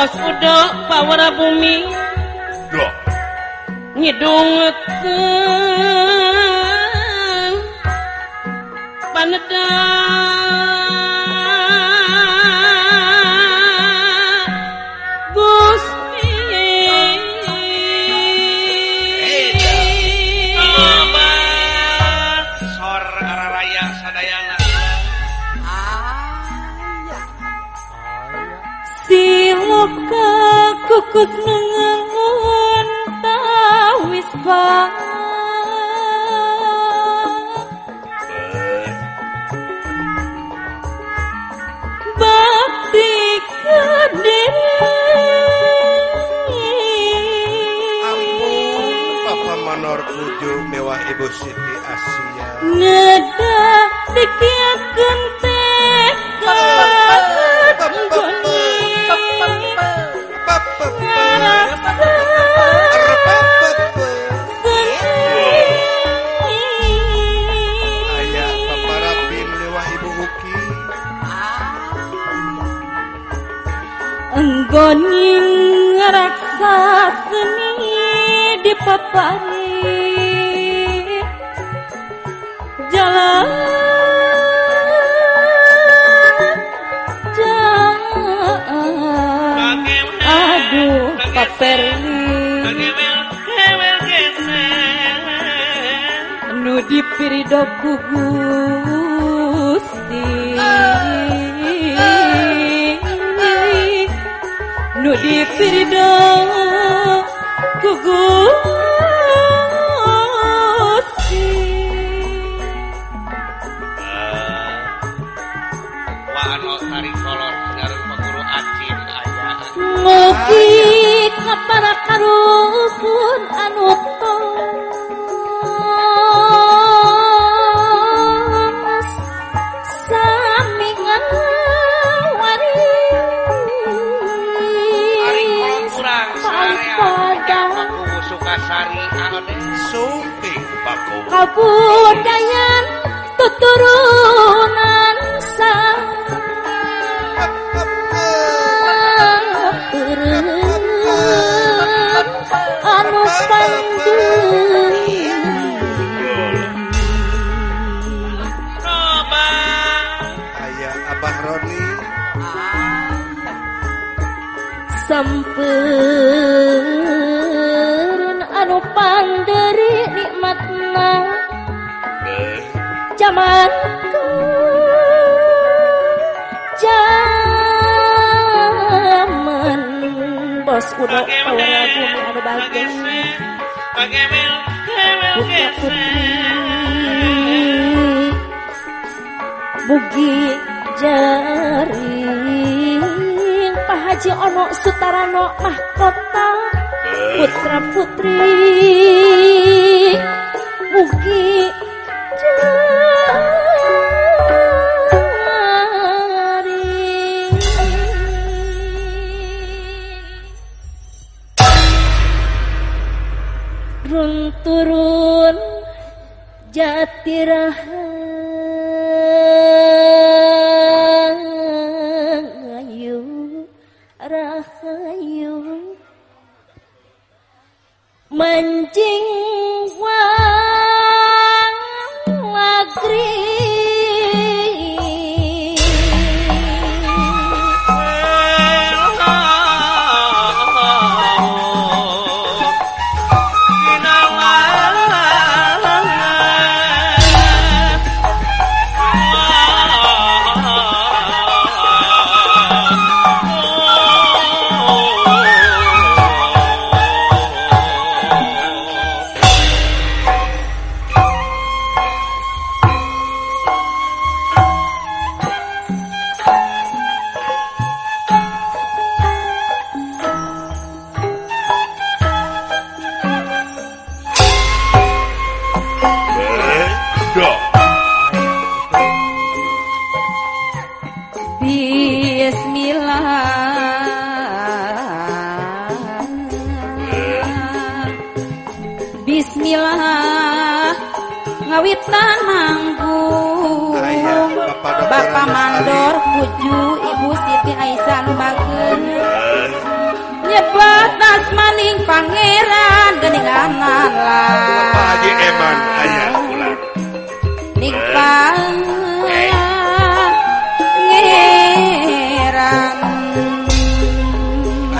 Kh sudah paw bumi ung panedang menun tahu wispa papa manor ujud mewa ibu asnya nge sedikit papani jalan jalan aduh paperli nu dipirido ku gusti nu dipirido kabudayan tuturuh ア ra プ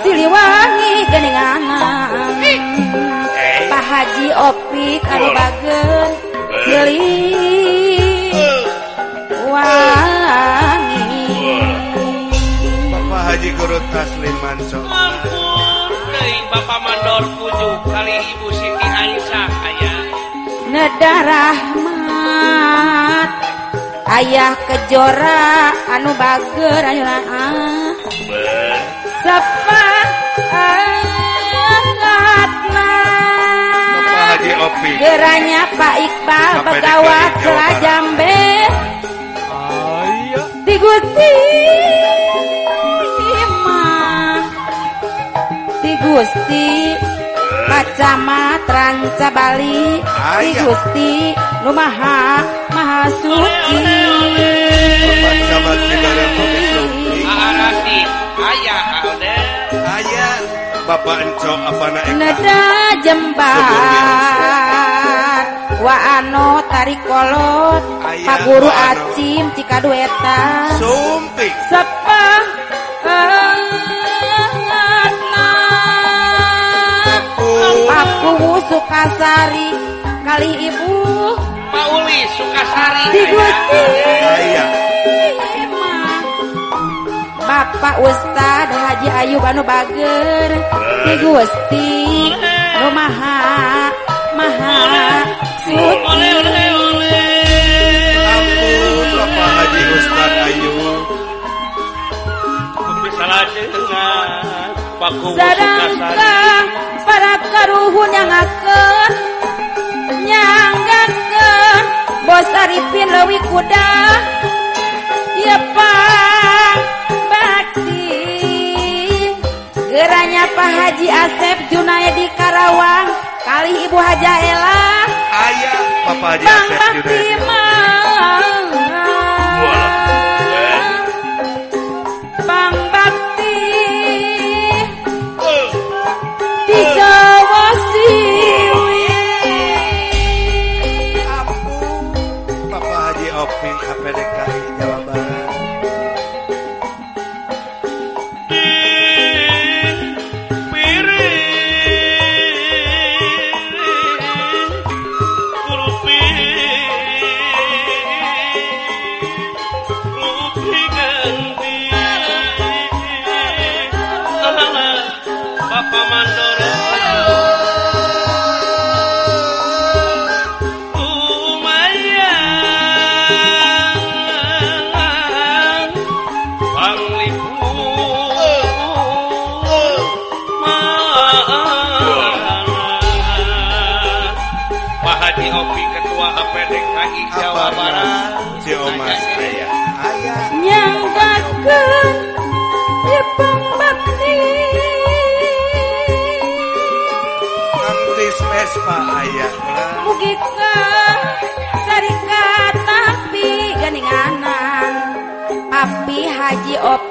Siliwangi geningan Pak Haji Opik anu bager Siliwangi Bapak Haji Guru Tasliman Deing Bapak Mandor Kuju kali Ibu Siti Aisyah ayah Neda Rahmat ayah kejora anu bager ayeuna ah. Sep Geranya Pak Iqbal Begawat Selajambe Oh iya Di Gusti Imah Di Bali Di Gusti Rumaha Maha Suci Ayah Bapak Enco apa eka Nada jembar Wa ano tarik kolot Pak guru acim cika dueta Sumpi Sepah suka sari Kali ibu Pauli Sukasari Digusti Ayah Bapak Ustad Haji Ayub Anu Bager Di Gusti Rumaha Maha Suci Ampun Haji Ustad Sedangkan para karuhun yang akan Nyanggan ke Bos Arifin Lewi Kuda Ya Pak nya Pak Haji Asep Junaya di Karawang kali Ibu Hajalah ayaah papaima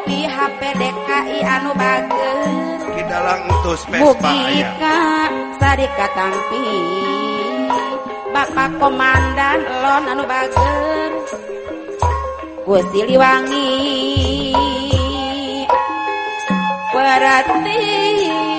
di HPDKI Anu Ba di dalam Sadeka Kapi Bapak pemandan Lou Gu diliwangi ku nih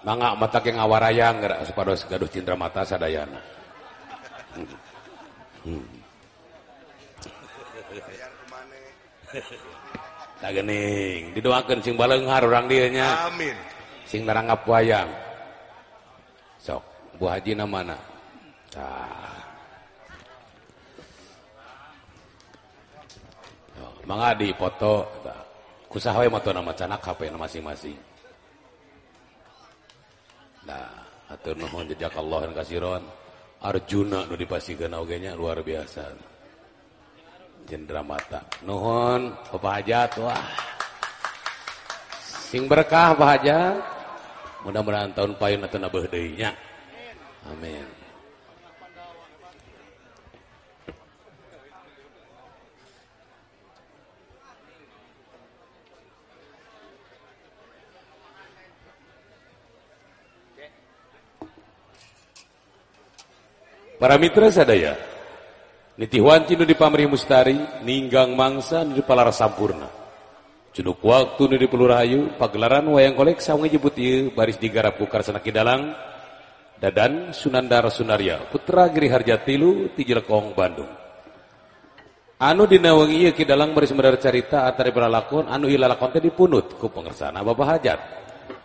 Mangga mata ke ngawarayang gerak sepados gaduh cindera mata sadayana. Hmm. Tak gening, didoakan sing balenghar orang dia nya. Amin. Sing narangap wayang. Sok, Bu Haji na mana? Tah. Mangga dipoto. Kusaha we moto nama canak nama masing-masing. punya atur Nuhon jejak Allahan Karon Arjuna udah dipasikan naugenya luar biasa jender mata Nuhon sing berkah pa aja mudah menantau payun berdeinya Amin Mitra sadayawan paari ninggang mangsa jupa sampurnaduk waktu diyu pagelaran wayangbutgara Pukarlang Dadan Sunandara Sunaria Putra Ger Harjatiluong Bandung anudinawangi caritatarikon anu I kon di punutku pengersaan Bapak Hajat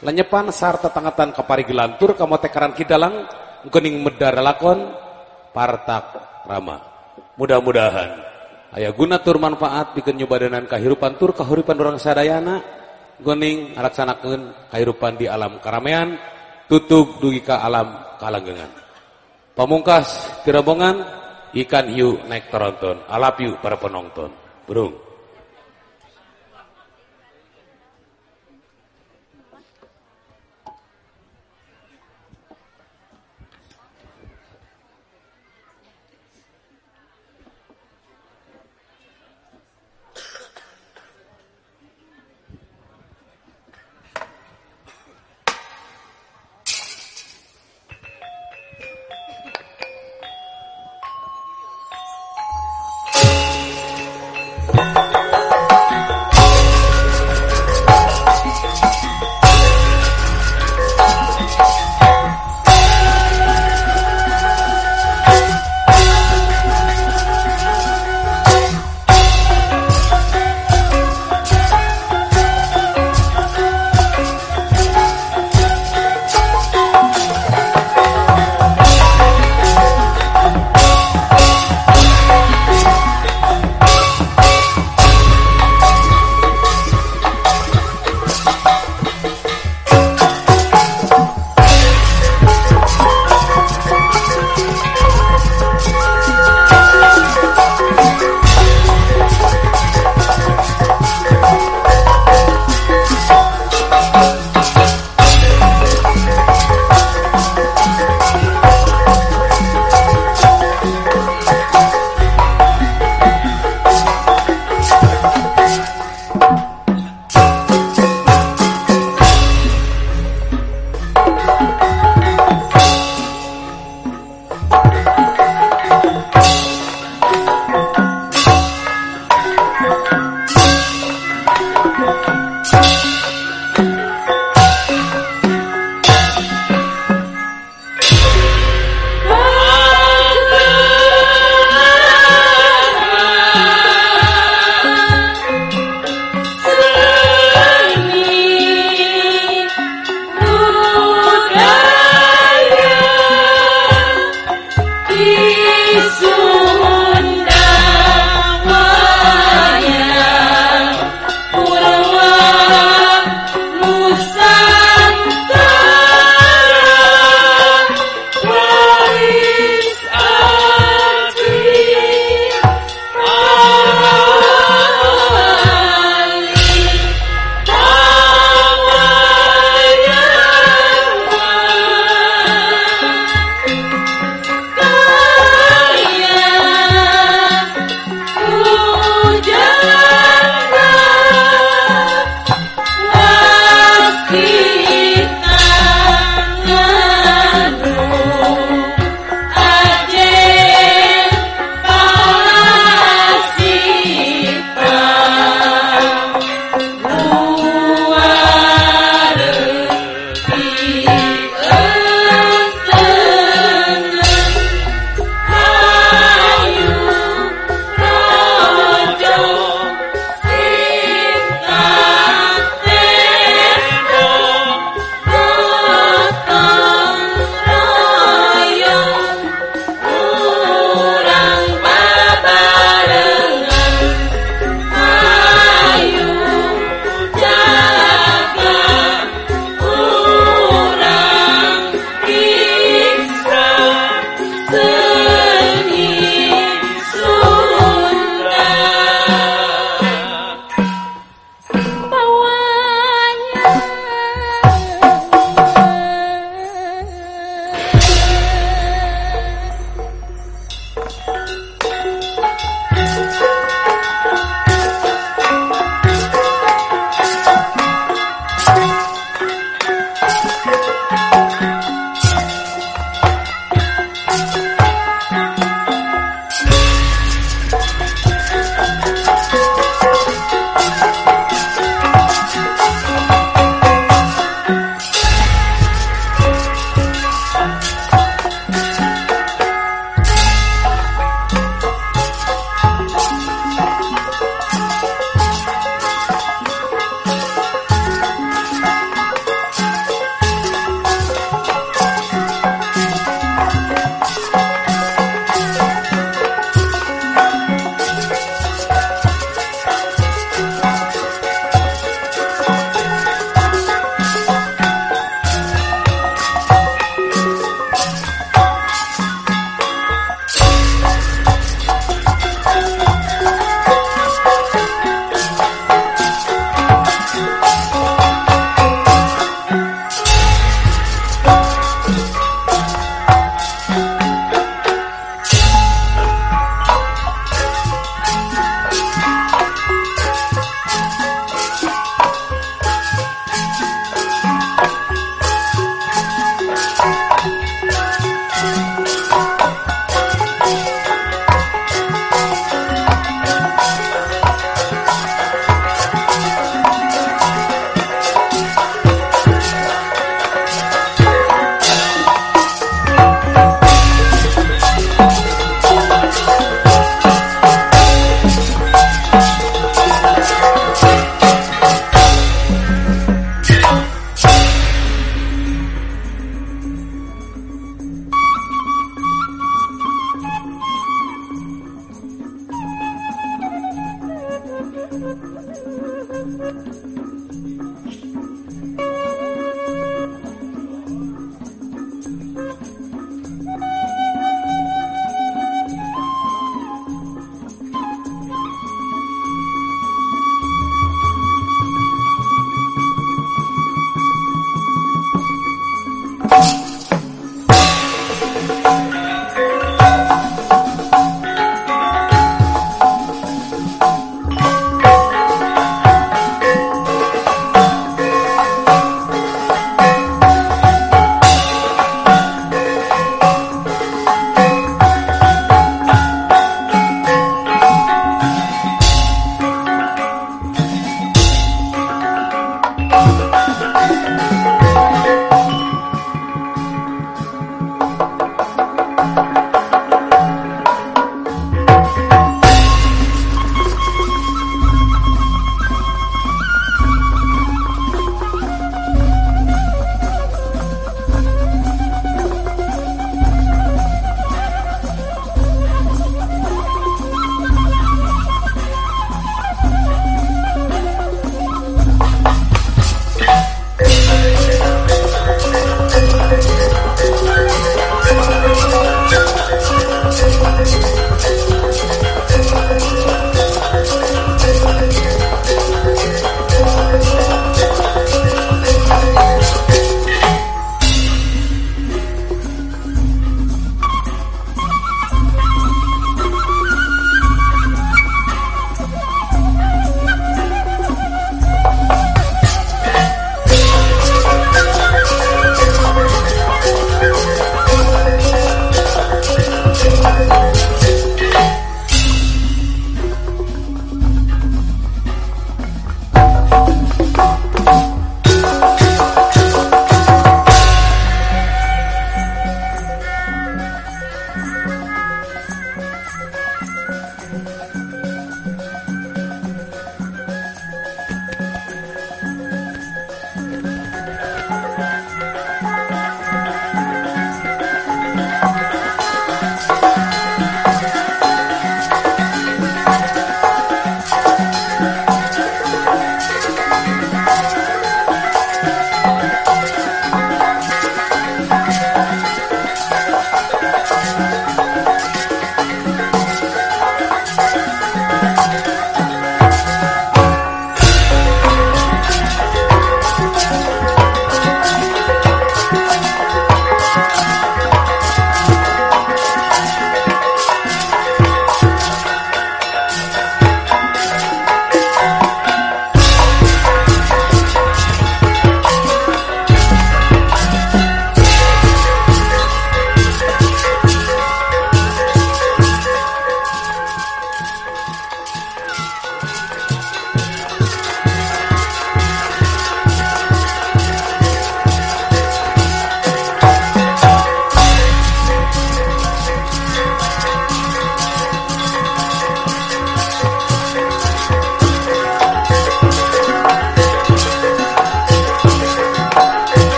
Lenyepan sarta tangatan kapari gelantur kamu tekaran kidalang guning medar lakon partak rama. Mudah-mudahan ayah guna tur manfaat bikin nyobadanan kahirupan tur kahuripan orang sadayana gening laksanakeun kahirupan di alam karamean tutug dugi ka alam kalanggengan. Pamungkas tirabongan ikan hiu naik toronton. I para penonton. Burung.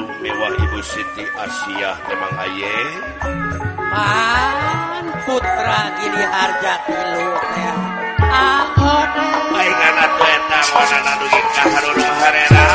mewah Ibu Siti Asia Temang Aye putra inijati luarnya mainan mana nadu Haran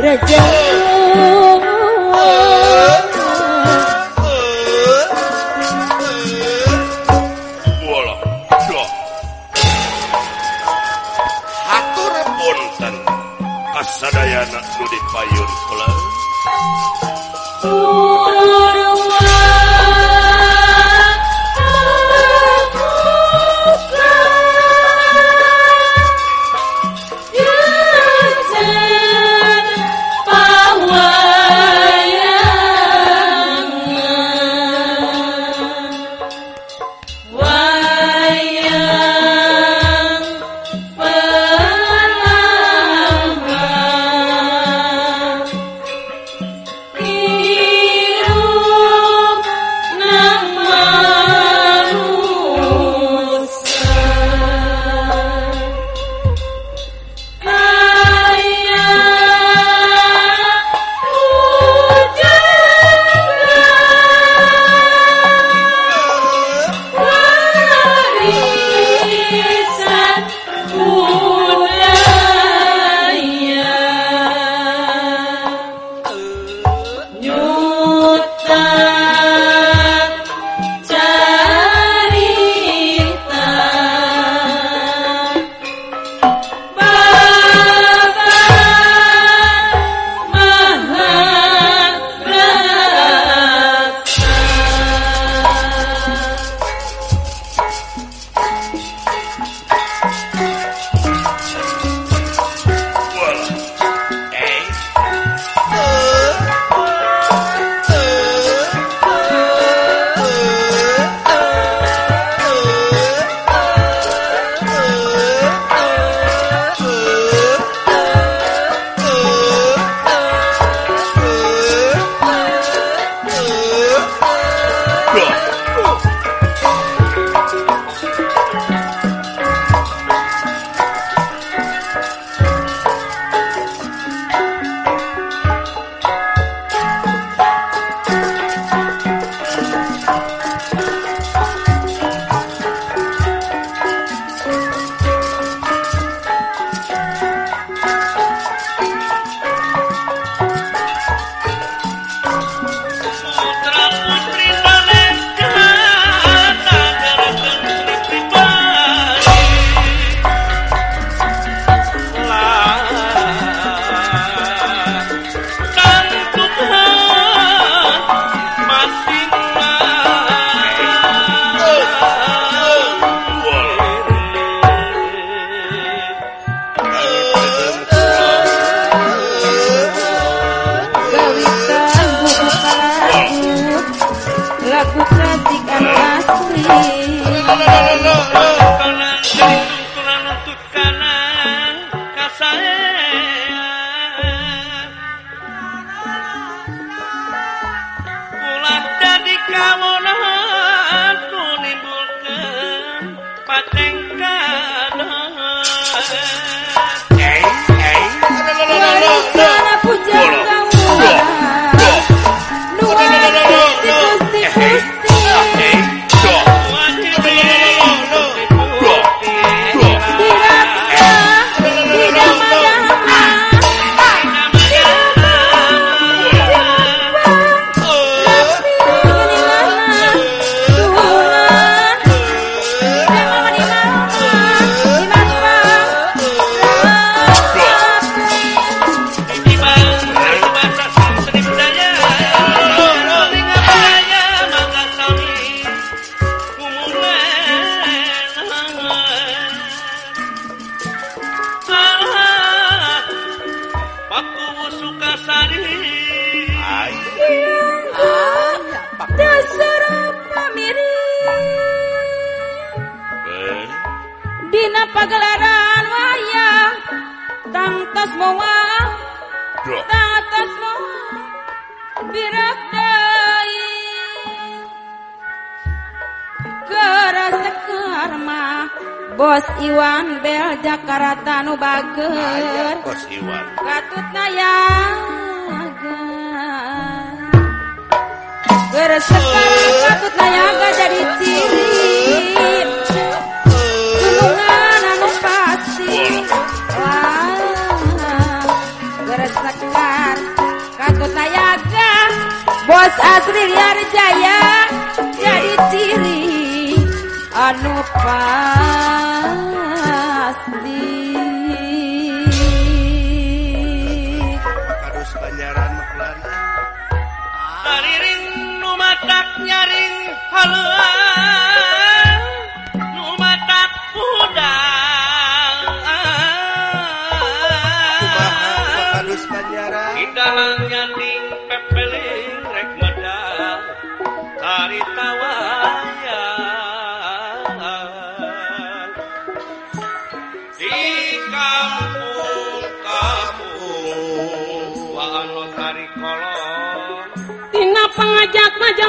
kur punten as anak Sudi payun pula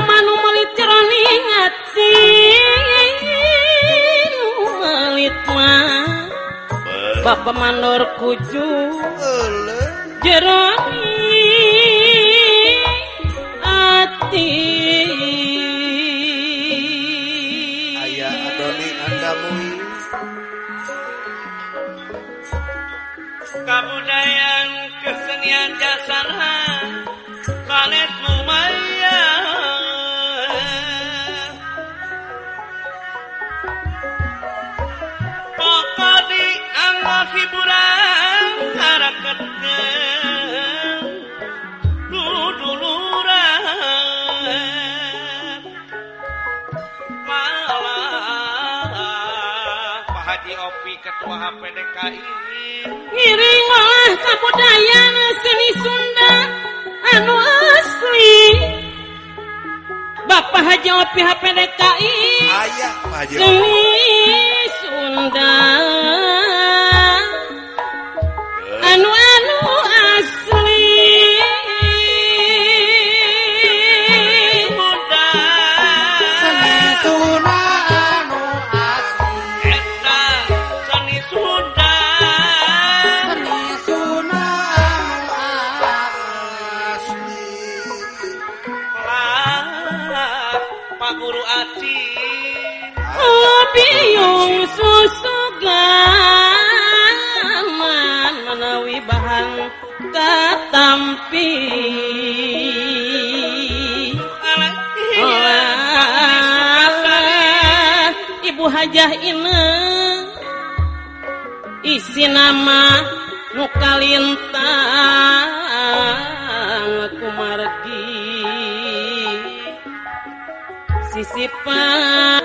manu malit jeroni ngati melit mah bapak mandor kucu jeroni ngiudayana semi Sun an Bapak Ha Jawa pihak pendetaI semua disipa.